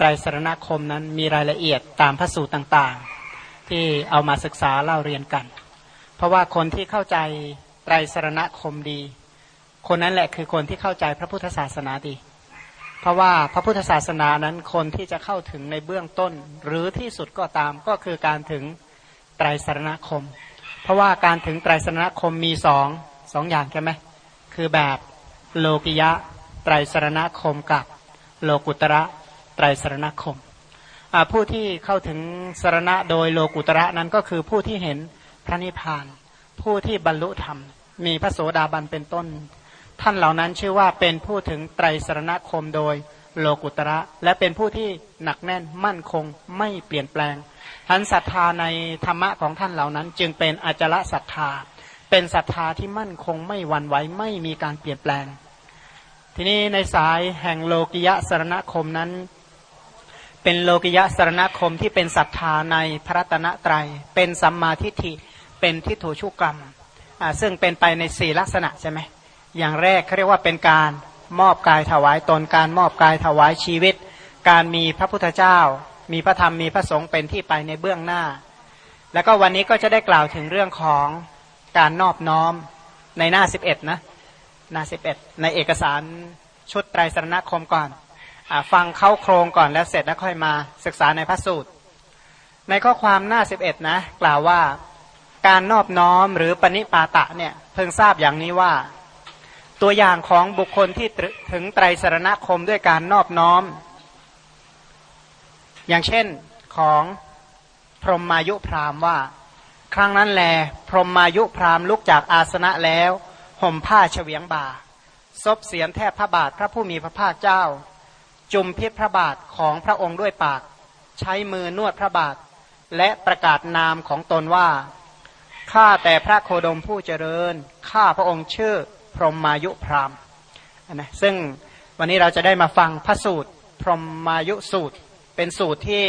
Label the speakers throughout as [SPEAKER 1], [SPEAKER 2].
[SPEAKER 1] ไตรสรณคมนั้นมีรายละเอียดตามพระสูตรต่างๆ ที่เอามาศึกษาเล่าเรียนกัน เพราะว่าคนที่เข้าใจไตรสรณคมดี คนนั้นแหละคือคนที่เข้าใจพระพุทธศาสนาดี เพราะว่าพระพุทธศาสนานั้นคนที่จะเข้าถึงในเบื้องต้น หรือที่สุดก็ตามก็คือการถึงไตรสรณคม เพราะว่าการถึงไตรสรณคมมีสองสองอย่างใช่ไหมคือแบบโลกิยะไตรสรณคมกับโลกุตระ ไตรสรณคม ผู้ที่เข้าถึงสรณะโดยโลกุตระนั้นก็คือผู้ที่เห็นพระนิพพาน ผู้ที่บรรลุธรรม มีพระโสดาบันเป็นต้น ท่านเหล่านั้นชื่อว่าเป็นผู้ถึงไตรสรณคมโดยโลกุตระ และเป็นผู้ที่หนักแน่นมั่นคงไม่เปลี่ยนแปลงท่านศรัทธาในธรรมะของท่านเหล่านั้น จึงเป็นอจละศรัทธา เป็นศรัทธาที่มั่นคงไม่หวั่นไหวไม่มีการเปลี่ยนแปลง ทีนี้ในสายแห่งโลกิยะสรณคมนั้น เป็นโลกิยะสรณคมที่เป็นศรัทธาในพระตนะตร เป็นสัมมาทิฏฐิ เป็นทิฏฐุชุกรรม ซึ่งเป็นไปในสี่ลักษณะใช่ไหม อย่างแรกเขาเรียกว่าเป็นการมอบกายถวายตน การมอบกายถวายชีวิต การมีพระพุทธเจ้า มีพระธรรม มีพระสงฆ์เป็นที่ไปในเบื้องหน้า แล้วก็วันนี้ก็จะได้กล่าวถึงเรื่องของการนอบน้อมในหน้า 11 นะ หน้า 11 ในเอกสารชุดไตรสรณคมก่อน ฟังเข้าโครงก่อนแล้วเสร็จแล้วค่อยมาศึกษาในพระสูตร ในข้อความหน้า 11 นะ กล่าวว่าการนอบน้อมหรือปณิปาตะเนี่ยเพิ่งทราบอย่างนี้ว่า ตัวอย่างของบุคคลที่ถึงไตรสรณคมด้วยการนอบน้อม อย่างเช่นของพรหมายุพรามว่า ครั้งนั้นแล พรหมายุพรามลุกจากอาสนะแล้วห่มผ้าเฉวียงบ่าซบเสียนแทบพระบาทพระผู้มีพระภาคเจ้า จุมพิษพระบาทของพระองค์ด้วยปาก ใช้มือนวดพระบาท และประกาศนามของตนว่าข้าแต่พระโคดมผู้เจริญข้าพระองค์ชื่อพรหมายุพรามนะซึ่งวันนี้เราจะได้มาฟังพระสูตร พรหมายุสูตร เป็นสูตรที่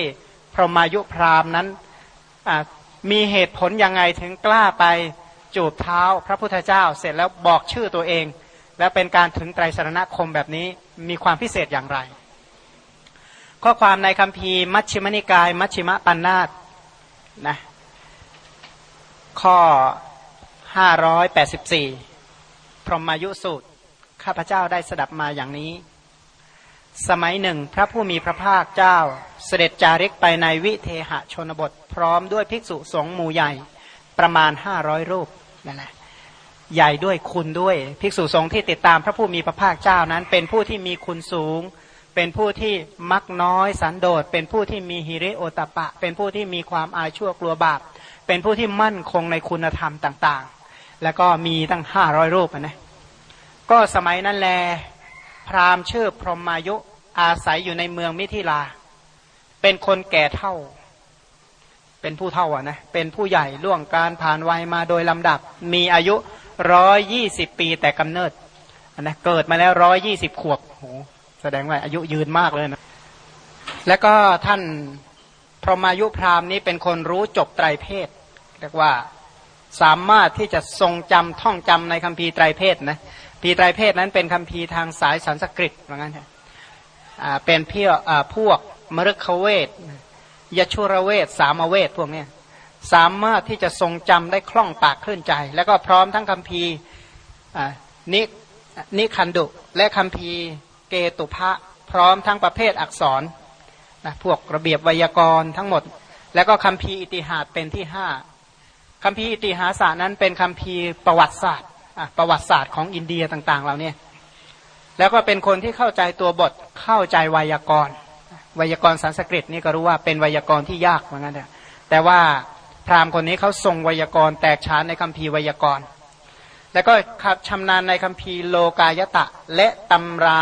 [SPEAKER 1] พรหมายุพรามนั้นมีเหตุผลยังไงถึงกล้าไปจูบเท้าพระพุทธเจ้า เสร็จแล้วบอกชื่อตัวเอง แล้วเป็นการถึงไตรสรณคมแบบนี้มีความพิเศษอย่างไร ข้อความในคัมภีร์มัชฌิมนิกาย มัชฌิมปัญนาตนะ ข้อ 584 พรหมายุสูตร ข้าพเจ้าได้สดับมาอย่างนี้ สมัยหนึ่ง พระผู้มีพระภาคเจ้า เสด็จจาริกไปในวิเทหชนบท พร้อมด้วยภิกษุสงฆ์หมู่ใหญ่ประมาณ 500 รูปนั่นแหละใหญ่ด้วยคุณด้วย ภิกษุสงฆ์ที่ติดตามพระผู้มีพระภาคเจ้านั้น เป็นผู้ที่มีคุณสูง เป็นผู้ที่มักน้อยสันโดษ เป็นผู้ที่มีฮิริโอตปะ เป็นผู้ที่มีความอายชั่วกลัวบาป เป็นผู้ที่มั่นคงในคุณธรรมต่างๆ แล้วก็มีตั้งห้าร้อยรูปนะ ก็สมัยนั้นแล พราหมณ์ชื่อพรหมายุอาศัยอยู่ในเมืองมิถิลา เป็นคนแก่เท่า เป็นผู้เท่าอะนะ เป็นผู้ใหญ่ล่วงการผ่านวัยมาโดยลำดับ มีอายุร้อยยี่สิบปีแต่กำเนิดนะ เกิดมาแล้วร้อยยี่สิบขวบโห แสดงว่าอายุยืนมากเลยนะ แล้วก็ท่านพรหมายุพรามนี้เป็นคนรู้จบไตรเพศเรียกว่าสามารถที่จะทรงจำท่องจำในคัมภีร์ไตรเพศนะพีไตรเพศนั้นเป็นคัมภีร์ทางสายสันสกฤตเหมือนกันเป็นเพียพวกมฤคเวทยชุระเวทสามเวทพวกนี้สามารถที่จะทรงจำได้คล่องปากคลื่นใจ แล้วก็พร้อมทั้งคัมภีร์นินิคันดุและคัมภีร์ เกตุพะพร้อมทั้งประเภทอักษรนะพวกระเบียบไวยากรณ์ทั้งหมด แล้วก็คัมภีร์อิติหาสเป็นที่ห้าคัมภีร์อิติหาสานั้นเป็นคัมภีร์ประวัติศาสตร์ประวัติศาสตร์ของอินเดียต่างๆเราเนี่ยแล้วก็เป็นคนที่เข้าใจตัวบทเข้าใจไวยากรณ์ไวยากรณ์สันสกฤตนี่ก็รู้ว่าเป็นไวยากรณ์ที่ยากเหมือนกันแต่ว่าพราหมณ์คนนี้เขาทรงไวยากรณ์แตกฉานในคัมภีร์ไวยากรณ์แล้วก็ชำนาญในคัมภีร์โลกายตะและตำรา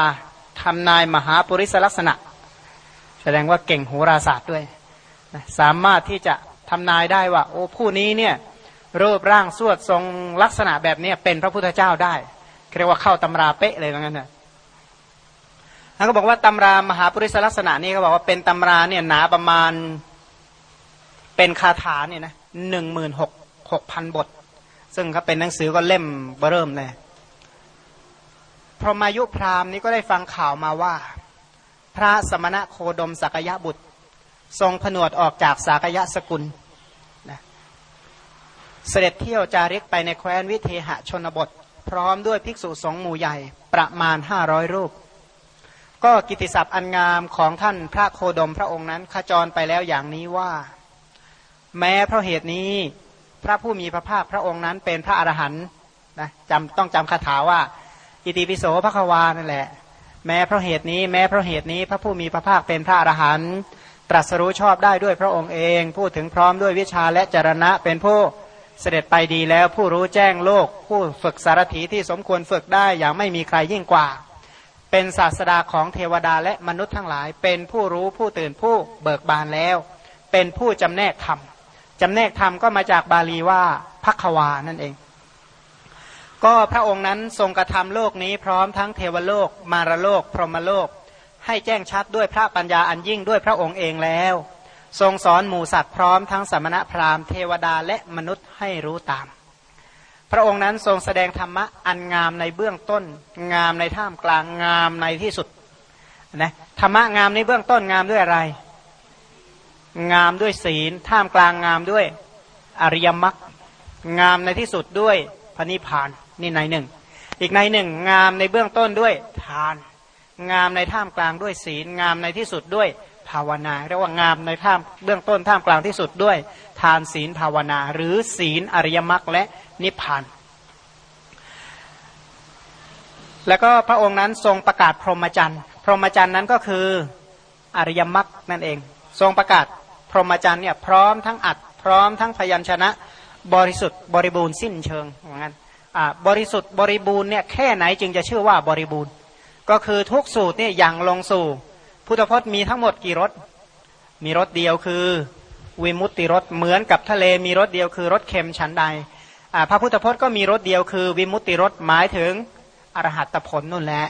[SPEAKER 1] ทำนายมหาปริสลักษณะ แสดงว่าเก่งโหราศาสตร์ด้วยนะสามารถที่จะทำนายได้ว่า โอ้ผู้นี้เนี่ยรูปร่างสวดทรงลักษณะแบบนี้เป็นพระพุทธเจ้าได้เรียกว่าเข้าตำราเป๊ะเลยเหมือนกันนะแล้วก็บอกว่าตำรามหาปริสลักษณะนี่เขาบอกว่าเป็นตำราเนี่ยหนาประมาณเป็นคาถาเนี่ยนะหนึ่งหมื่นหกหกพันบท ซึ่งเขาเป็นหนังสือก็เล่มเริ่มเลย รหมายุพราหมณ์นี้ก็ได้ฟังข่าวมาว่า พระสมณะโคดมสักยะบุตร ทรงผนวดออกจากสากยะสกุลนะเสด็จเที่ยวจาริกไปในแคว้นวิเทหชนบท พร้อมด้วยภิกษุสงฆ์หมู่ใหญ่ประมาณห้าร้อยรูป ก็กิติศัพท์อันงามของท่านพระโคดมพระองค์นั้นขจรไปแล้วอย่างนี้ว่า แม้เพราะเหตุนี้พระผู้มีพระภาคพระองค์นั้นเป็นพระอรหันต์นะจำต้องจำคาถาว่า อิติปิโสพระควานั่นแหละ แม้เพราะเหตุนี้ แม้เพราะเหตุนี้ พระผู้มีพระภาคเป็นพระอรหันต์ตรัสรู้ชอบได้ด้วยพระองค์เอง พูดถึงพร้อมด้วยวิชาและจรณะเป็นผู้เสด็จไปดีแล้วผู้รู้แจ้งโลก ผู้ฝึกสารถีที่สมควรฝึกได้อย่างไม่มีใครยิ่งกว่า เป็นศาสดาของเทวดาและมนุษย์ทั้งหลาย เป็นผู้รู้ผู้ตื่นผู้เบิกบานแล้ว เป็นผู้จำแนกธรรมจำแนกธรรมก็มาจากบาลีว่าพักวานั่นเอง ก็พระองค์นั้นทรงกระทำโลกนี้พร้อมทั้งเทวโลก มารโลก พรหมโลก ให้แจ้งชัดด้วยพระปัญญาอันยิ่งด้วยพระองค์เองแล้ว ทรงสอนหมู่สัตว์พร้อมทั้งสมณะพราหมณ์เทวดาและมนุษย์ให้รู้ตาม พระองค์นั้นทรงแสดงธรรมะอันงามในเบื้องต้น งามในท่ามกลางงามในที่สุดนะธรรมะงามในเบื้องต้นงามด้วยอะไร งามด้วยศีล ท่ามกลางงามด้วยอริยมรรคงามในที่สุดด้วย พระนิพพานนี่ในหนึ่ง อีกในหนึ่ง งามในเบื้องต้นด้วยทาน งามในท่ามกลางด้วยศีล งามในที่สุดด้วยภาวนาเรียกว่างามในท่ามเบื้องต้นท่ามกลางที่สุดด้วย ทานศีลภาวนา หรือศีลอริยมรรคและนิพพานแล้วก็พระองค์นั้นทรงประกาศพรหมจรรย์ พรหมจรรย์นั้นก็คืออริยมรรคนั่นเอง ทรงประกาศพรหมจรรย์เนี่ยพร้อมทั้งอัดพร้อมทั้งพยัญชนะ บริสุทธิ์บริบูรณ์สิ้นเชิงเหมือนกันบริสุทธิ์บริบูรณ์เนี่ยแค่ไหนจึงจะชื่อว่าบริบูรณ์ ก็คือทุกสูตรเนี่ยอย่างลงสู่ พุทธพจน์มีทั้งหมดกี่รสมีรสเดียวคือวิมุตติรสเหมือนกับทะเลมีรสเดียวคือรสเค็มฉันใดพระพุทธพจน์ก็มีรสเดียวคือ วิมุตติรสหมายถึงอรหัตผลนั่นแหละ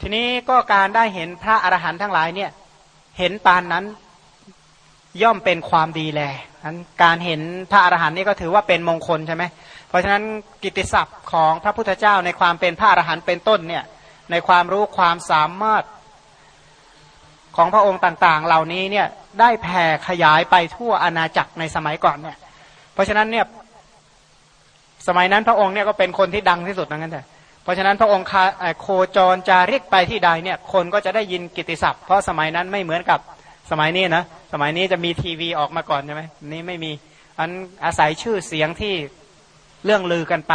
[SPEAKER 1] ทีนี้ก็การได้เห็นพระอรหันต์ทั้งหลายเนี่ยเห็นปานนั้น ย่อมเป็นความดีแลนั้นการเห็นพระอรหันต์นี่ก็ถือว่าเป็นมงคลใช่ไหมเพราะฉะนั้นกิตติศัพท์ของพระพุทธเจ้าในความเป็นพระอรหันต์เป็นต้นเนี่ยในความรู้ความสามารถของพระองค์ต่างๆ เหล่านี้เนี่ยได้แผ่ขยายไปทั่วอาณาจักรในสมัยก่อนเนี่ย เพราะฉะนั้นเนี่ยสมัยนั้นพระองค์เนี่ยก็เป็นคนที่ดังที่สุดนั่นแหละเพราะฉะนั้นพระองค์โคจรจาริกไปที่ใดเนี่ยคนก็จะได้ยินกิตติศัพท์เพราะสมัยนั้นไม่เหมือนกับ สมัยนี้นะสมัยนี้จะมีทีวีออกมาก่อนใช่ไหมนี้ไม่มีอันอาศัยชื่อเสียงที่เรื่องลือกันไป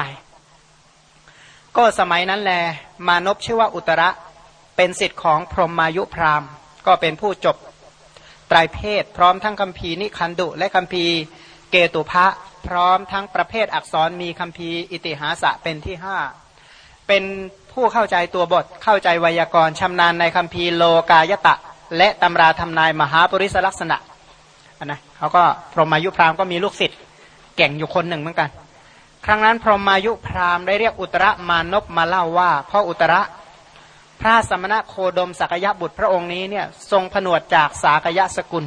[SPEAKER 1] ก็สมัยนั้นแลมานพชื่อว่าอุตระเป็นสิทธิ์ของพรหมายุพรามก็เป็นผู้จบไตรเพศ พร้อมทั้งคัมภีนิคันดุ และคัมภีเกตุพะพร้อมทั้งประเภทอักษรมีคัมภีอิติหาสะเป็นที่ห้าเป็นผู้เข้าใจตัวบทเข้าใจไวยากรณ์ชำนาญในคัมภีโลกายตะ และตำราทำนายมหาปริศลักษณะนะเขาก็พรหมายุพรามก็มีลูกศิษย์เก่งอยู่คนหนึ่งเหมือนกัน ครั้งนั้นพรหมายุพรามได้เรียกอุตรมานพมาเล่าว่าพ่ออุตระพระสมณะโคดมสักยะบุตรพระองค์นี้เนี่ยทรงผนวดจากสากยะสกุล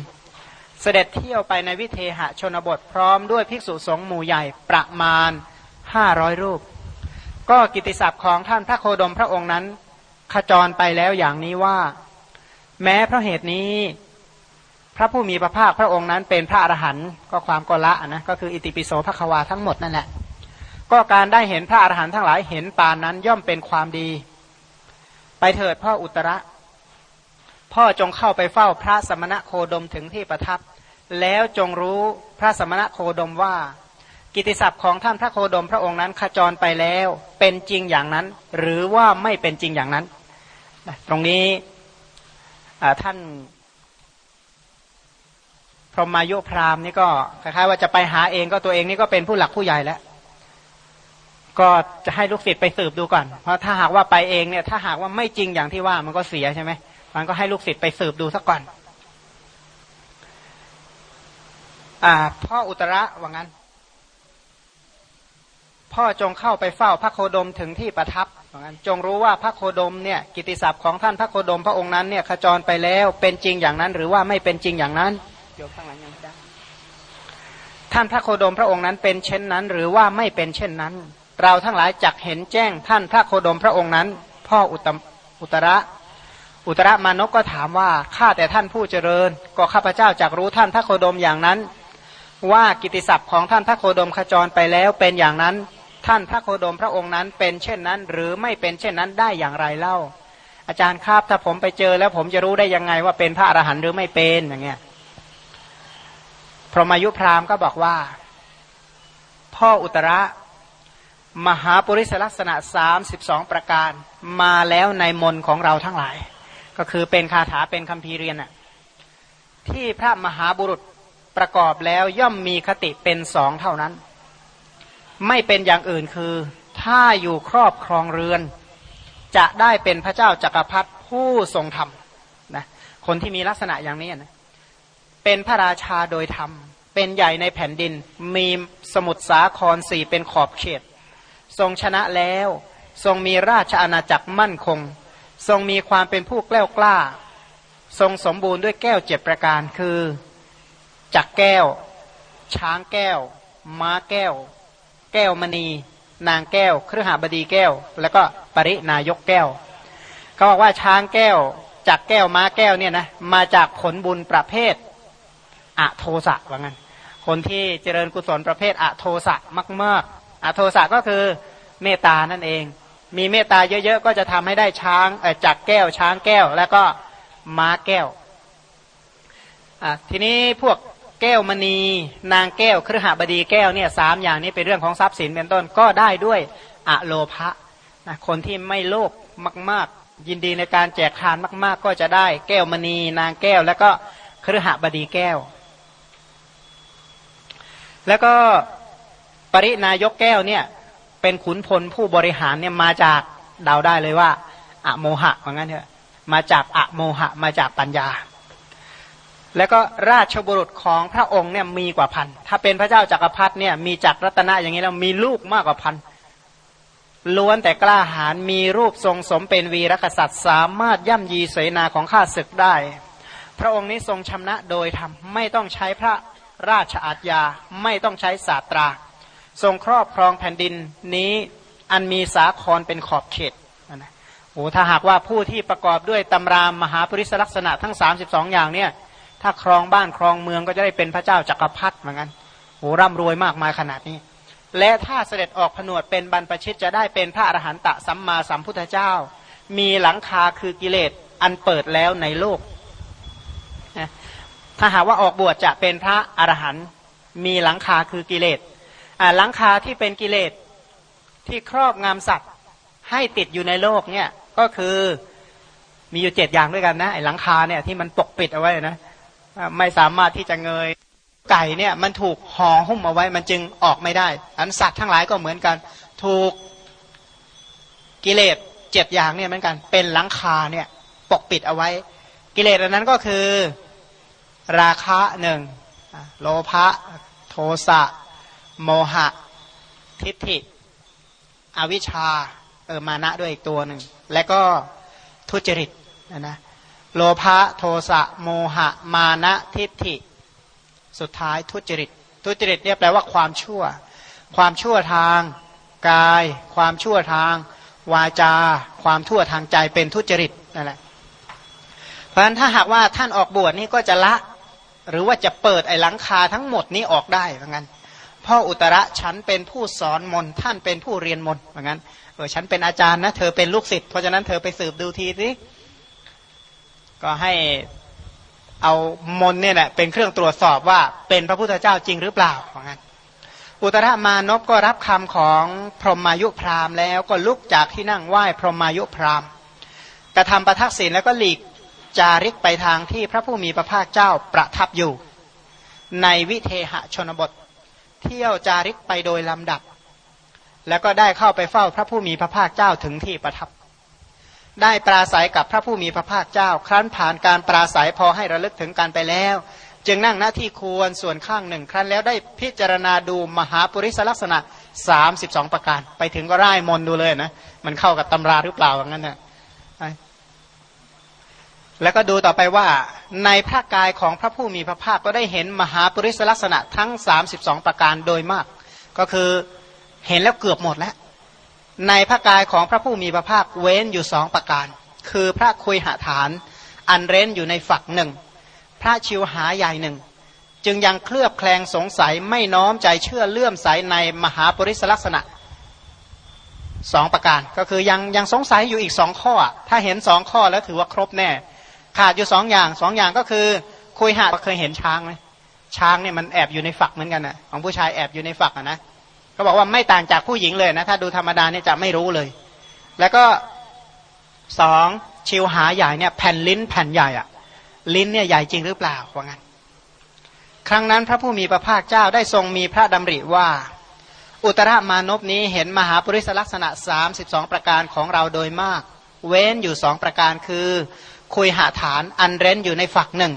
[SPEAKER 1] เสด็จเที่ยวไปในวิเทหชนบทพร้อมด้วยภิกษุสงฆ์หมู่ใหญ่ประมาณห้าร้อยรูป ก็กิติศัพท์ของท่านพระโคดมพระองค์นั้น ขจรไปแล้วอย่างนี้ว่า แม้เพราะเหตุนี้ พระผู้มีพระภาคพระองค์นั้นเป็นพระอรหันต์ก็ความกละนะก็คืออิติปิโสภควาทั้งหมดนั่นแหละก็การได้เห็นพระอรหันต์ทั้งหลายเห็นปานนั้นย่อมเป็นความดี ไปเถิดพ่ออุตระ พ่อจงเข้าไปเฝ้าพระสมณะโคดมถึงที่ประทับ แล้วจงรู้พระสมณะโคดมว่า กิติศัพท์ของท่านพระโคดมพระองค์นั้นขจรไปแล้ว เป็นจริงอย่างนั้น หรือว่าไม่เป็นจริงอย่างนั้น ตรงนี้ ท่านพรหมายุพรามนี่ก็คล้ายๆว่าจะไปหาเองก็ตัวเองนี่ก็เป็นผู้หลักผู้ใหญ่แล้ว ก็จะให้ลูกศิษย์ไปสืบดูก่อน เพราะถ้าหากว่าไปเองเนี่ย ถ้าหากว่าไม่จริงอย่างที่ว่ามันก็เสียใช่ไหมมันก็ให้ลูกศิษย์ไปสืบดูสักก่อน อ่า พ่ออุตระว่างั้น พ่อจงเข้าไปเฝ้าพระโคดมถึงที่ประทับจงรู้ว่าพระโคดมเนี่ยกิติศัพท์ของท่านพระโคดมพระองค์นั้นเนี่ยขจรไปแล้วเป็นจริงอย่างนั้น หรือว่าไม่เป็นจริงอย่างนั้นโยข้างหลังยังได้ท่านพระโคดมพระองค์นั้นเป็นเช่นนั้น หรือว่าไม่เป็นเช่นนั้น เราทั้งหลายจักเห็นแจ้งท่านพระโคดมพระองค์นั้น พ่ออุตอุตระอุตรมานกก็ถามว่าข้าแต่ท่านผู้เจริญ ก็ข้าพเจ้าจากรู้ท่านพระโคดมอย่างนั้น ว่ากิติศัพท์ของท่านพระโคดมขจรไปแล้วเป็นอย่างนั้น ท่านพระโคดมพระองค์นั้นเป็นเช่นนั้น หรือไม่เป็นเช่นนั้นได้อย่างไรเล่า อาจารย์ครับถ้าผมไปเจอแล้วผมจะรู้ได้ยังไงว่าเป็นพระอรหันต์หรือไม่เป็นอย่างเงี้ยพรหมายุพรามก็บอกว่า พ่ออุตระมหาปุริสลักษณะสามสิบสองประการ มาแล้วในมนของเราทั้งหลาย ก็คือเป็นคาถาเป็นคำพีเรียนอะที่พระมหาบุรุษประกอบแล้วย่อมมีคติเป็นสองเท่านั้น ไม่เป็นอย่างอื่นคือ ถ้าอยู่ครอบครองเรือน จะได้เป็นพระเจ้าจักรพรรดิผู้ทรงธรรมนะคนที่มีลักษณะอย่างนี้นะเป็นพระราชาโดยธรรม เป็นใหญ่ในแผ่นดิน มีสมุทรสาครสี่เป็นขอบเขต ทรงชนะแล้ว ทรงมีราชอาณาจักรมั่นคง ทรงมีความเป็นผู้แกล้วกล้า ทรงสมบูรณ์ด้วยแก้วเจ็ดประการคือจักแก้ว ช้างแก้ว ม้าแก้ว แก้วมณี นางแก้วเครือหาบดีแก้ว แล้วก็ปรินายกแก้วเขาบอกว่าช้างแก้วจักแก้วม้าแก้วเนี่ยนะมาจากผลบุญประเภทอะโทสะว่างั้นคนที่เจริญกุศลประเภทอะโทสะมากๆอะโทสะก็คือเมตานั่นเอง มีเมตตาเยอะๆ ก็จะทำให้ได้ช้างจักแก้วช้างแก้ว แล้วก็ม้าแก้วทีนี้พวก แก้วมณี นางแก้วครหบดีแก้วเนี่ยสามอย่างนี้เป็นเรื่องของทรัพย์สินเป็นต้นก็ได้ด้วยอะโลภะนะคนที่ไม่โลภมาก ๆ ยินดีในการแจกทานมาก ๆ ก็จะได้แก้วมณี นางแก้ว แล้วก็ครหบดีแก้ว แล้วก็ปรินายกแก้วเนี่ยเป็นขุนพลผู้บริหารเนี่ยมาจากเดาได้เลยว่าอะโมหะว่างั้นเถอะมาจากอะโมหะมาจากปัญญา แล้วก็ราชบุรุษของพระองค์เนี่ยมีกว่าพัน ถ้าเป็นพระเจ้าจากักรพรรดิเนี่ยมีจักรรัตนะอย่างนี้แล้วมีลูกมากกว่าพัน ล้วนแต่กล้าหาญมีรูปทรงสมเป็นวีรกษัตริย์ สามารถย่ำยีเสนาของข้าศึกได้ พระองค์นี้ทรงชำนะโดยทำไม่ต้องใช้พระราชอาญาไม่ต้องใช้ศาสตรา ทรงครอบครองแผ่นดินนี้อันมีสาครเป็นขอบเขตนะโอ้ถ้าหากว่าผู้ที่ประกอบด้วยตำรามมหาปริศลักษณะทั้ง 32 อย่างเนี่ย ถ้าครองบ้านครองเมืองก็จะได้เป็นพระเจ้าจักรพรรดิเหมือนกันโอ้ร่ำรวยมากมายขนาดนี้ และถ้าเสด็จออกผนวดเป็นบรรพชิตจะได้เป็นพระอรหันตะสัมมาสัมพุทธเจ้า มีหลังคาคือกิเลสอันเปิดแล้วในโลกถ้าหากว่าออกบวชจะเป็นพระอรหันต์มีหลังคาคือกิเลสหลังคาที่เป็นกิเลสที่ครอบงำสัตว์ให้ติดอยู่ในโลกเนี่ยก็คือมีอยู่เจ็ดอย่างด้วยกันนะไอ้หลังคาเนี่ยที่มันปกปิดเอาไว้นะ ไม่สามารถที่จะเงยไก่เนี่ยมันถูกห่อหุ้มเอาไว้มันจึงออกไม่ได้ อันสัตว์ทั้งหลายก็เหมือนกัน ถูกกิเลสเจ็ดอย่างเนี่ยเหมือนกัน เป็นหลังคาเนี่ยปกปิดเอาไว้ กิเลสอันนั้นก็คือราคะหนึ่งโลภะโทสะโมหะ ทิฏฐิ อวิชชาเออมานะด้วยอีกตัวหนึ่ง และก็ทุจริตนะนะ โลภะโทสะโมหะ มานะทิฏฐิ สุดท้ายทุจริต ทุจริตเนี่ยแปลว่าความชั่ว ความชั่วทางกาย ความชั่วทาง วาจา ความทั่วทางใจเป็นทุจริตนั่นแหละเพราะฉะนั้นถ้าหากว่าท่านออกบวชนี่ก็จะละ หรือว่าจะเปิดไอ้หลังคาทั้งหมดนี้ออกได้เหมือนกันพ่ออุตระฉันเป็นผู้สอนมนท่านเป็นผู้เรียนมนเหมือนกันเออฉันเป็นอาจารย์นะเธอเป็นลูกศิษย์เพราะฉะนั้นเธอไปสืบดูทีสิ ก็ให้เอามนเนี่ยแหละเป็นเครื่องตรวจสอบว่าเป็นพระพุทธเจ้าจริงหรือเปล่าเหมือนกันอุตรมานพก็รับคำของพรหมายุพรามแล้วก็ลุกจากที่นั่งไหว้พรหมายุพรามกระทำประทักษิณแล้วก็หลีกจาริกไปทางที่พระผู้มีพระภาคเจ้าประทับอยู่ ในวิเทหชนบท เที่ยวจาริกไปโดยลำดับ แล้วก็ได้เข้าไปเฝ้าพระผู้มีพระภาคเจ้าถึงที่ประทับ ได้ปราศัยกับพระผู้มีพระภาคเจ้า ครั้นผ่านการปราศัยพอให้ระลึกถึงการไปแล้ว จึงนั่งหน้าที่ควรส่วนข้างหนึ่ง ครั้นแล้วได้พิจารณาดูมหาปุริสลักษณะ 32 ประการ ไปถึงก็ไล่มนดูเลยนะ มันเข้ากับตำราหรือเปล่าอย่างนั้นนะแล้วก็ดูต่อไปว่าในพระกายของพระผู้มีพระภาคก็ได้เห็นมหาปริศลักษณะทั้ง 32 ประการโดยมาก ก็คือเห็นแล้วเกือบหมดแล้ว ในพระกายของพระผู้มีพระภาคเว้นอยู่สองประการ คือพระคุยหาฐาน อันเร้นอยู่ในฝักหนึ่ง พระชิวหาใหญ่หนึ่ง จึงยังเคลือบแคลงสงสัยไม่น้อมใจเชื่อเลื่อมใสในมหาปริศลักษณะสองประการก็คือยังยังสงสัยอยู่อีกสองข้อ ถ้าเห็นสองข้อแล้วถือว่าครบแน่ ขาดอยู่สองอย่างสองอย่างก็คือ คุยหาเคยเห็นช้างไหมช้างเนี่ยมันแอบอยู่ในฝักเหมือนกันนะของผู้ชายแอบอยู่ในฝักนะ ก็บอกว่าไม่ต่างจากผู้หญิงเลยนะถ้าดูธรรมดาเนี่ยจะไม่รู้เลย แล้วก็สองชิวหาใหญ่เนี่ยแผ่นลิ้นแผ่นใหญ่อะลิ้นเนี่ยใหญ่จริงหรือเปล่าว่างั้น ครั้งนั้นพระผู้มีพระภาคเจ้าได้ทรงมีพระดำริว่า อุตรมานพนี้เห็นมหาปริศลักษณะ 32 ประการของเราโดยมาก เว้นอยู่สองประการคือ คุยหาฐานอันเร้นอยู่ในฝักหนึ่ง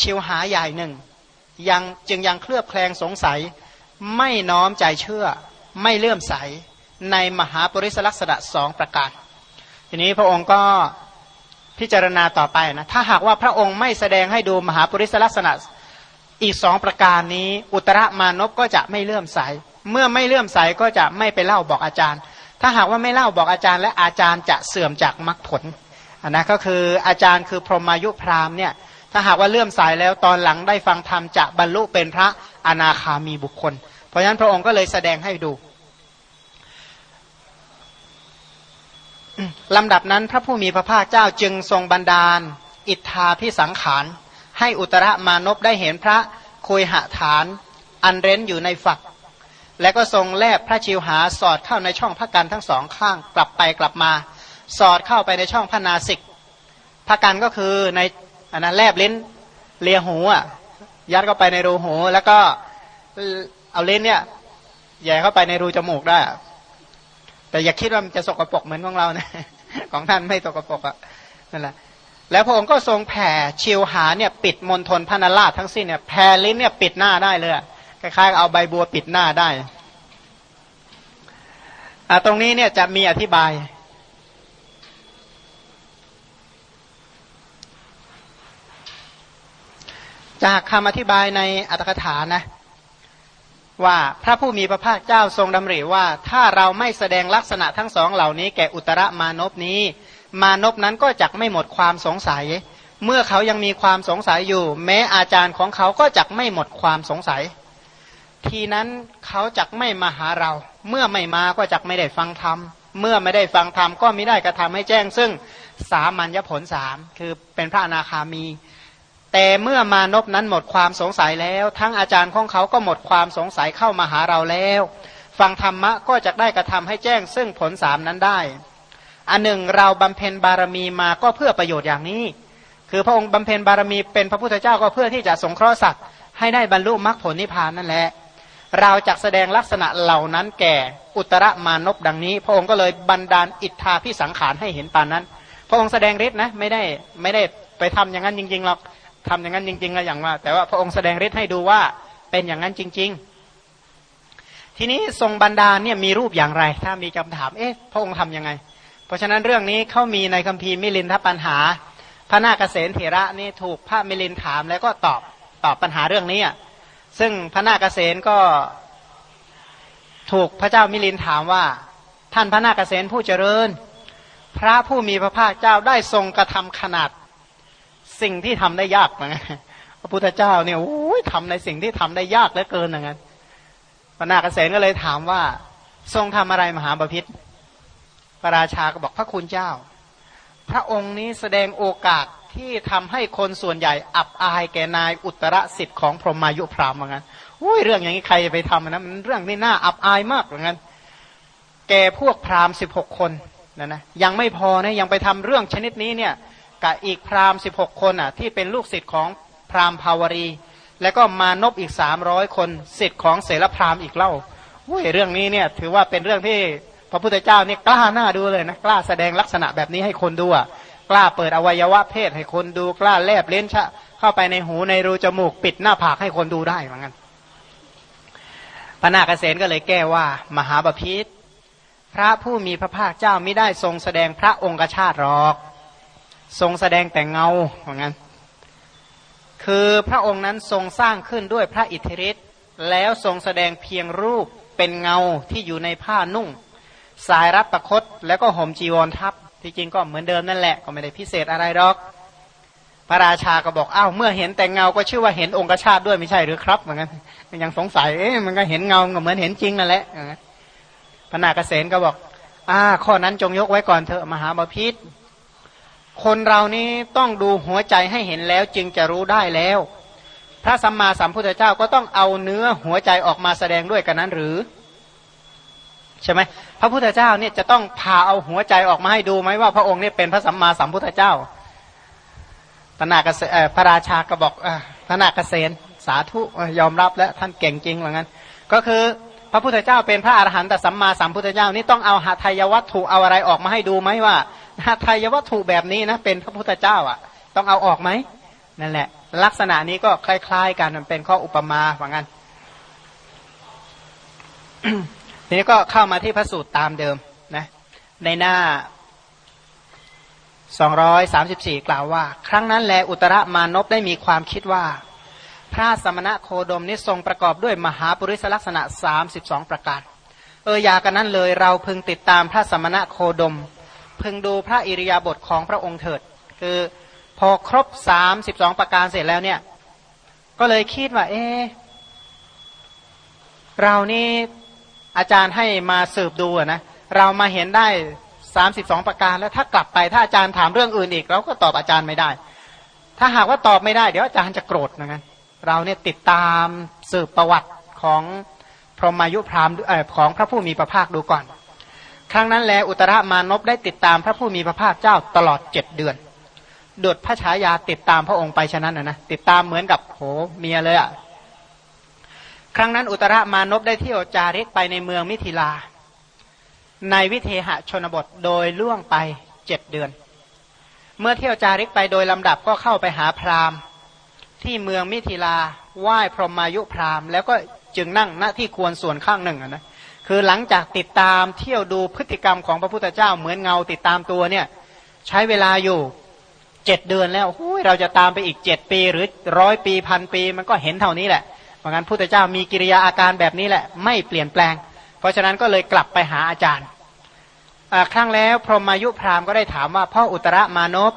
[SPEAKER 1] ชิวหาใหญ่หนึ่งยังจึงยังเคลือบแคลงสงสัย ไม่น้อมใจเชื่อ ไม่เลื่อมใสในมหาปริศลักษณะสองประการ ทีนี้พระองค์ก็พิจารณาต่อไปนะ ถ้าหากว่าพระองค์ไม่แสดงให้ดูมหาปริศลักษณะอีกสองประการนี้ อุตรมานพก็จะไม่เลื่อมใส เมื่อไม่เลื่อมใสก็จะไม่ไปเล่าบอกอาจารย์ ถ้าหากว่าไม่เล่าบอกอาจารย์ และอาจารย์จะเสื่อมจากมรรคผลนนะก็คืออาจารย์คือพรหมายุพรามเนี่ย ถ้าหากว่าเลื่อมใสแล้วตอนหลังได้ฟังธรรมจะบรรลุเป็นพระอนาคามีบุคคล เพราะฉะนั้นพระองค์ก็เลยแสดงให้ดูลำดับนั้นพระผู้มีพระภาคเจ้าจึงทรงบันดาล อิทธาพิสังขาร ให้อุตรมานพได้เห็นพระคุยหฐาน อันเร้นอยู่ในฝัก และก็ทรงแลบพระชิวหาสอดเข้าในช่องพระกันทั้งสองข้างกลับไปกลับมา สอดเข้าไปในช่องพระนาสิกพระกันก็คือใน อันนั้นแลบลิ้นเลียหูอะ ยัดเข้าไปในรูหู แล้วก็เอาเลนเนี่ยแย่เข้าไปในรูจมูกได้ แต่อย่าคิดว่ามันจะสกรปรกเหมือนของเรานะของท่านไม่สกรปรกอะนั่นแหละแล้วพระองค์ก็ทรงแผ่ชิวหาเนี่ยปิดมณฑลพนาราชทั้งสิ้นเนี่ยแผ่ลิ้นเนี่ยปิดหน้าได้เลยคล้ายๆเอาใบบัวปิดหน้าได้อ่ตรงนี้เนี่ยจะมีอธิบาย จากคำอธิบายในอัตถกถานะว่าพระผู้มีพระภาคเจ้าทรงดำริว่า ถ้าเราไม่แสดงลักษณะทั้งสองเหล่านี้แก่อุตรมานพนี้ มานพนั้นก็จะไม่หมดความสงสัย เมื่อเขายังมีความสงสัยอยู่ แม้อาจารย์ของเขาก็จะไม่หมดความสงสัย ทีนั้นเขาจะไม่มาหาเรา เมื่อไม่มาก็จะไม่ได้ฟังธรรมเมื่อไม่ได้ฟังธรรมก็ไม่ได้กระทำให้แจ้ง ซึ่งสามัญญผลสามคือเป็นพระอนาคามี แต่เมื่อมานพนั้นหมดความสงสัยแล้ว ทั้งอาจารย์ของเขาก็หมดความสงสัยเข้ามาหาเราแล้ว ฟังธรรมะก็จะได้กระทำให้แจ้งซึ่งผลสามนั้นได้ อันหนึ่งเราบำเพ็ญบารมีมาก็เพื่อประโยชน์อย่างนี้ คือพระองค์บำเพ็ญบารมีเป็นพระพุทธเจ้าก็เพื่อที่จะสงเคราะห์สัตว์ให้ได้บรรลุมรรคผลนิพพานนั่นแหละเราจะแสดงลักษณะเหล่านั้นแก่อุตรมานพดังนี้ พระองค์ก็เลยบันดาลอิทธาพิสังขารให้เห็นปานนั้น พระองค์แสดงฤทธิ์นะไม่ได้ไม่ได้ไปทำอย่างนั้นจริงๆหรอก ทำอย่างนั้นจริงๆก็อย่างว่า แต่ว่าพระองค์แสดงฤทธิ์ให้ดูว่าเป็นอย่างนั้นจริง ๆ ทีนี้ทรงบรรดาเนี่ยมีรูปอย่างไร ถ้ามีคำถาม เอ๊ะพระองค์ทํำยังไง เพราะฉะนั้นเรื่องนี้เขามีในคัมภีร์มิลินทปัญหา พระนาคเษนเถระนี่ถูกพระมิลินถามแล้วก็ตอบตอบปัญหาเรื่องนี้ซึ่งพระนาคเษนก็ถูกพระเจ้ามิลินถามว่า ท่านพระนาคเษนผู้เจริญ พระผู้มีพระภาคเจ้าได้ทรงกระทำขนาด สิ่งที่ทำได้ยากนะพระพุทธเจ้าเนี่ยโอ้ยทำในสิ่งที่ทำได้ยากเหลือเกินอย่างนั้นพระนาคเษนก็เลยถามว่า ทรงทำอะไรมหาบพิษพระราชาก็บอกพระคุณเจ้า พระองค์นี้แสดงโอกาสที่ทำให้คนส่วนใหญ่อับอายแก่นายอุตรสิทธิ์ของพรหมายุพรามเหมือนกันอุ้ยเรื่องอย่างนี้ใครจะไปทำนะมันเรื่องที่น่าอับอายมากเหมือนกันแกพวกพราหมณ์สิบหกคนนะนะยังไม่พอนะยังไปทำเรื่องชนิดนี้เนี่ย กับอีกพราหมณ์สิบหกคนอะที่เป็นลูกศิษย์ของพราหมณ์ภาวรี แล้วก็มานบอีกสามร้อยคนศิษย์ของเสรพราหมณ์อีกเล่าเว้ยเรื่องนี้เนี่ยถือว่าเป็นเรื่องที่พระพุทธเจ้าเนี่ยกล้าหน้าดูเลยนะกล้าแสดงลักษณะแบบนี้ให้คนดูอะกล้าเปิดอวัยวะเพศให้คนดูกล้าแลบเล่นชะเข้าไปในหูในรูจมูกปิดหน้าผากให้คนดูได้เหมือนกันพระนาคเษนก็เลยแก้ว่ามหาบพิษพระผู้มีพระภาคเจ้าไม่ได้ทรงแสดงพระองค์ชาติหรอก ทรงแสดงแต่เงาเหมือนกันคือพระองค์นั้นทรงสร้างขึ้นด้วยพระอิทธิฤทธิ์แล้วทรงแสดงเพียงรูปเป็นเงาที่อยู่ในผ้านุ่ง สายรับประคตแล้วก็ห่มจีวรทับ ที่จริงก็เหมือนเดิมนั่นแหละก็ไม่ได้พิเศษอะไรหรอก พระราชาก็บอกอ้าวเมื่อเห็นแต่เงาก็ชื่อว่าเห็นองค์ชาติด้วยไม่ใช่หรือครับเหมือนกันยังสงสัยเอ๊ะมันก็เห็นเงาเหมือนเห็นจริงนั่นแหละพระนาคเษนก็บอกอ่าข้อนั้นจงยกไว้ก่อนเถอะมหาบาพิษ คนเรานี้ต้องดูหัวใจให้เห็นแล้วจึงจะรู้ได้แล้ว พระสัมมาสัมพุทธเจ้าก็ต้องเอาเนื้อหัวใจออกมาแสดงด้วยกันนั้นหรือใช่ไหมพระพุทธเจ้าเนี่ยจะต้องพาเอาหัวใจออกมาให้ดูไหมว่าพระองค์เนี่ยเป็นพระสัมมาสัมพุทธเจ้าพระนาคเษพระราชาก็บอกพระนาคเษนสาธุยอมรับแล้วท่านเก่งจริงเหมือนกันก็คือพระพุทธเจ้าเป็นพระอรหันตสัมมาสัมพุทธเจ้านี่ต้องเอาหาทายวัตถุเอาอะไรออกมาให้ดูไหมว่า หาทายวัตถุแบบนี้นะเป็นพระพุทธเจ้าอะ ต้องเอาออกไหมนั่นแหละ ลักษณะนี้ก็คล้าย ๆ กันมันเป็นข้ออุปมาเหมือนกันทีนี้ก็เข้ามาที่พระสูตรตามเดิมนะ ในหน้า234กล่าวว่า ครั้งนั้นแลอุตรมานพได้มีความคิดว่า พระสมณะโคดมนี้ทรงประกอบด้วยมหาปุริสลักษณะ32ประการ เอออยากันนั้นเลยเราพึงติดตามพระสมณะโคดม พึงดูพระอิริยาบถของพระองค์เถิด คือพอครบ32ประการเสร็จแล้วเนี่ย ก็เลยคิดว่า เออเรานี่อาจารย์ให้มาสืบดูนะ เรามาเห็นได้สามสิบสองประการแล้วถ้ากลับไปถ้าอาจารย์ถามเรื่องอื่นอีก เราก็ตอบอาจารย์ไม่ได้ ถ้าหากว่าตอบไม่ได้ เดี๋ยวอาจารย์จะโกรธนะงั้นเราเนี่ยติดตามสืบประวัติของพรหมายุพรามของพระผู้มีพระภาคดูก่อน ครั้งนั้นแลอุตรมานพได้ติดตามพระผู้มีพระภาคเจ้าตลอดเจ็ดเดือนดดพระฉายาติดตามพระองค์ไปฉะนั้นนะนะติดตามเหมือนกับโหเมียเลยอะครั้งนั้นอุตรมานพได้เที่ยวจาริกไปในเมืองมิถิลา ในวิเทหชนบทโดยล่วงไปเจ็ดเดือน เมื่อเที่ยวจาริกไปโดยลำดับก็เข้าไปหาพราหมณ์ ที่เมืองมิถิลาไหว้พรหมายุพราหมณ์ แล้วก็จึงนั่งณที่ควรส่วนข้างหนึ่งนะ คือหลังจากติดตามเที่ยวดูพฤติกรรมของพระพุทธเจ้าเหมือนเงาติดตามตัวเนี่ย ใช้เวลาอยู่เจ็ดเดือนแล้วเราจะตามไปอีกเจ็ดปีหรือร้อยปีพันปี มันก็เห็นเท่านี้แหละเพราะงั้นพุทธเจ้ามีกิริยาอาการแบบนี้แหละ ไม่เปลี่ยนแปลง เพราะฉะนั้นก็เลยกลับไปหาอาจารย์ครั้งแล้วพรหมายุพราหมณ์ก็ได้ถามว่าพ่ออุตรมานพ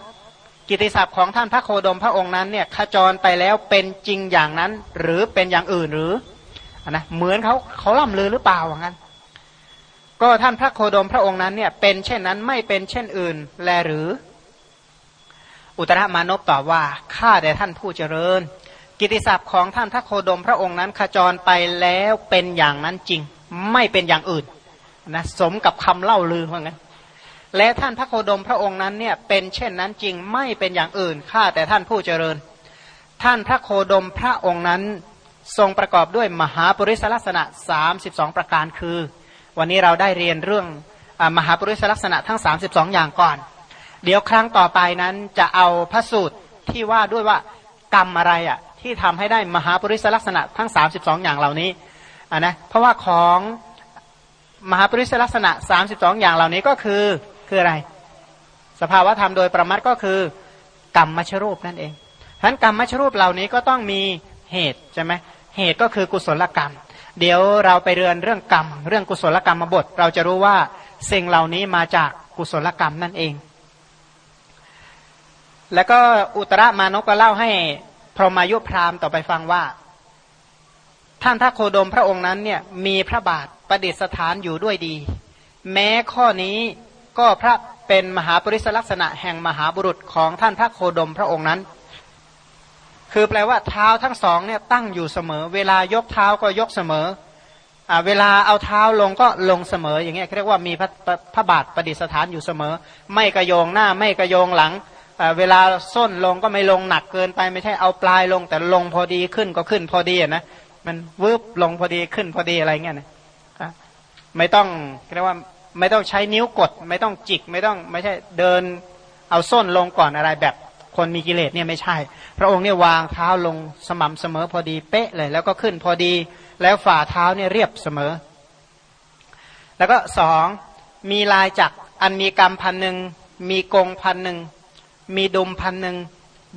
[SPEAKER 1] กิติศัพท์ของท่านพระโคดมพระองค์นั้นเนี่ยขจรไปแล้วเป็นจริงอย่างนั้น หรือเป็นอย่างอื่นหรือนะเหมือนเขาเขาล่ำลือหรือเปล่าว่างั้น ก็ท่านพระโคดมพระองค์นั้นเนี่ยเป็นเช่นนั้นไม่เป็นเช่นอื่น แลหรือ อุตรมานพตอบว่าข้าแต่ท่านผู้เจริญ กิติศัพท์ของท่านพระโคดมพระองค์นั้นขจรไปแล้วเป็นอย่างนั้นจริง ไม่เป็นอย่างอื่นนะสมกับคำเล่าลือว่างั้นและท่านพระโคดมพระองค์นั้นเนี่ยเป็นเช่นนั้นจริงไม่เป็นอย่างอื่นข้าแต่ท่านผู้เจริญ ท่านพระโคดมพระองค์นั้นทรงประกอบด้วยมหาปริศลักษณะ 32 ประการคือ วันนี้เราได้เรียนเรื่องอมหาปริศลักษณะทั้ง 32 อย่างก่อน เดี๋ยวครั้งต่อไปนั้นจะเอาพระสูตรที่ว่าด้วยว่ากรรมอะไรอะ่ะที่ทำให้ได้มหาปริศลักษณะทั้ง 32 อย่างเหล่านี้อ่านะเพราะว่าของมหาปริศลักษณะ 32 อย่างเหล่านี้ก็คือคืออะไร สภาวธรรมโดยประมัดก็คือกรรมมชรูปนั่นเองฉะนั้นกรรมมชรูปเหล่านี้ก็ต้องมีเหตุใช่ไหมเหตุก็คือกุศลกรรม เดี๋ยวเราไปเรียนเรื่องกรรม เรื่องกุศลกรรมมาบท เราจะรู้ว่าสิ่งเหล่านี้มาจากกุศลกรรมนั่นเอง แล้วก็อุตรมานกก็เล่าให้พรหมายุพรามต่อไปฟังว่า ท่านพระโคดมพระองค์นั้นเนี่ยมีพระบาทประดิษฐานอยู่ด้วยดี แม้ข้อนี้ก็พระเป็นมหาปริศลักษณะแห่งมหาบุรุษของท่านพระโคดมพระองค์นั้น คือแปลว่าเท้าทั้งสองเนี่ยตั้งอยู่เสมอ เวลายกเท้าก็ยกเสมออ่าเวลาเอาเท้าลงก็ลงเสมอ อย่างเงี้ยเรียกว่ามีพระพระบาทประดิษฐานอยู่เสมอ ไม่กระโยงหน้าไม่กระโยงหลังเวลาส้นลงก็ไม่ลงหนักเกินไปไม่ใช่เอาปลายลงแต่ลงพอดีขึ้นก็ขึ้นพอดีนะมันวืบลงพอดีขึ้นพอดีอะไรเงี้ยนะไม่ต้องเรียกว่าไม่ต้องใช้นิ้วกด ไม่ต้องจิกไม่ต้องไม่ใช่เดินเอาส้นลงก่อนอะไรแบบ คนมีกิเลสเนี่ยไม่ใช่ พระองค์เนี่ยวางเท้าลงสม่ำเสมอพอดีเป๊ะเลย แล้วก็ขึ้นพอดีแล้วฝ่าเท้าเนี่ยเรียบเสมอ แล้วก็สองมีลายจักอันมีกรรมพันหนึ่งมีกงพันหนึ่งมีดุมพันหนึ่ง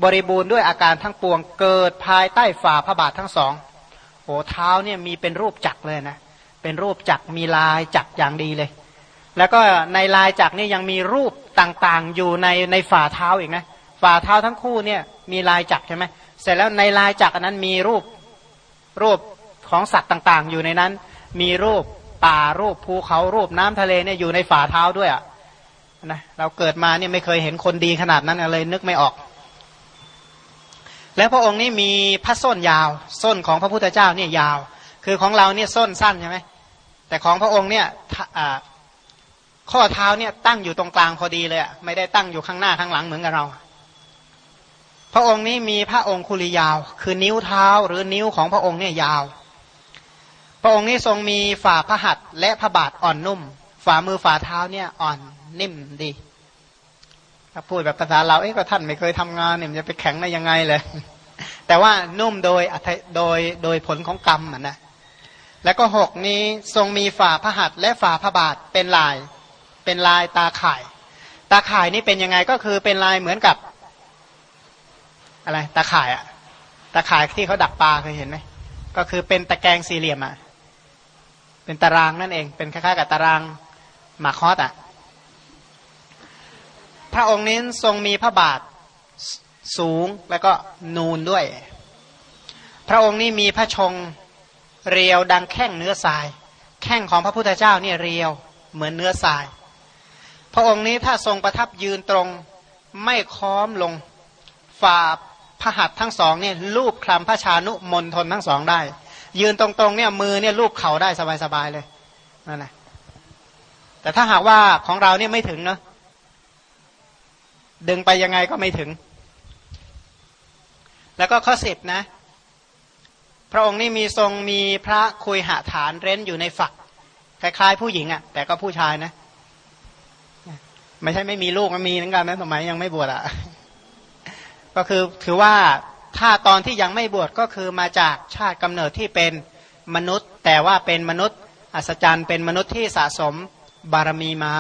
[SPEAKER 1] บริบูรณ์ด้วยอาการทั้งปวงเกิดภายใต้ฝ่าพระบาททั้งสองโอ้เท้าเนี่ยมีเป็นรูปจักเลยนะเป็นรูปจักมีลายจักอย่างดีเลย แล้วก็ในลายจักนี่ยังมีรูปต่างๆอยู่ในในฝ่าเท้าอีกนะ ฝ่าเท้าทั้งคู่เนี่ยมีลายจักรใช่ไหมเสร็จแล้วในลายจักรอันนั้นมีรูปรูปของสัตว์ต่างๆ อยู่ในนั้น มีรูปป่ารูปภูเขารูปน้ำทะเลเนี่ยอยู่ในฝ่าเท้าด้วยอะนะเราเกิดมาเนี่ยไม่เคยเห็นคนดีขนาดนั้นเลยนึกไม่ออก แล้วพระองค์นี่มีพระส้นยาว ส้นของพระพุทธเจ้าเนี่ยยาว คือของเราเนี่ยส้นสั้นใช่ไหมแต่ของพระองค์เนี่ยข้อเท้าเนี่ยตั้งอยู่ตรงกลางพอดีเลยอะไม่ได้ตั้งอยู่ข้างหน้าข้างหลังเหมือนกับเรา ระองค์นี้มีพระองคุลิยาว คือนิ้วเท้าหรือนิ้วของพระองค์เนี่ยยาว พระองค์นี้ทรงมีฝ่าพระหัตถ์และพระบาทอ่อนนุ่ม ฝ่ามือฝ่าเท้าเนี่ยอ่อนนิ่มดีถ้าพูดแบบภาษาเราเอ๊ะก็ท่านไม่เคยทำงานเนี่ยจะไปแข็งได้ยังไงเลย แต่ว่านุ่มโดยโดยโดยผลของกรรมอะนะแล้วก็หกนี้ทรงมีฝ่าพระหัตถ์และฝ่าพระบาทเป็นลาย เป็นลายตาข่าย ตาข่ายนี่เป็นยังไงก็คือเป็นลายเหมือนกับ อะไรตาข่ายอะตาข่ายที่เขาดักปลาเคยเห็นไหมก็คือเป็นตะแกรงสี่เหลี่ยมอะเป็นตารางนั่นเอง เป็นคล้ายๆกับตารางหมากคอสอะพระองค์นี้ทรงมีพระบาทสูงแล้วก็นูนด้วย พระองค์นี้มีพระชงเรียวดังแข้งเนื้อทราย แข้งของพระพุทธเจ้าเนี่ยเรียวเหมือนเนื้อทราย พระองค์นี้ถ้าทรงประทับยืนตรงไม่ค้อมลงฝ่า พระหัตทั้งสองเนี่ยลูบคลำพระชานุมนทนทั้งสองได้ ยืนตรงๆเนี่ยมือเนี่ยลูบเข่าได้สบายๆเลยนั่นแหละแต่ถ้าหากว่าของเราเนี่ยไม่ถึงเนาะดึงไปยังไงก็ไม่ถึง แล้วก็ข้อสิบนะ พระองค์นี่มีทรงมีพระคุยหาฐานเร้นอยู่ในฝักคล้ายๆผู้หญิงอะ่ะ แต่ก็ผู้ชายนะ ไม่ใช่ไม่มีลูกมันมีเหมือนกันนะสมัยยังไม่บวชอะ ก็คือถือว่าถ้าตอนที่ยังไม่บวชก็คือมาจากชาติกำเนิดที่เป็นมนุษย์ แต่ว่าเป็นมนุษย์อัศจรรย์เป็นมนุษย์ที่สะสมบารมีมา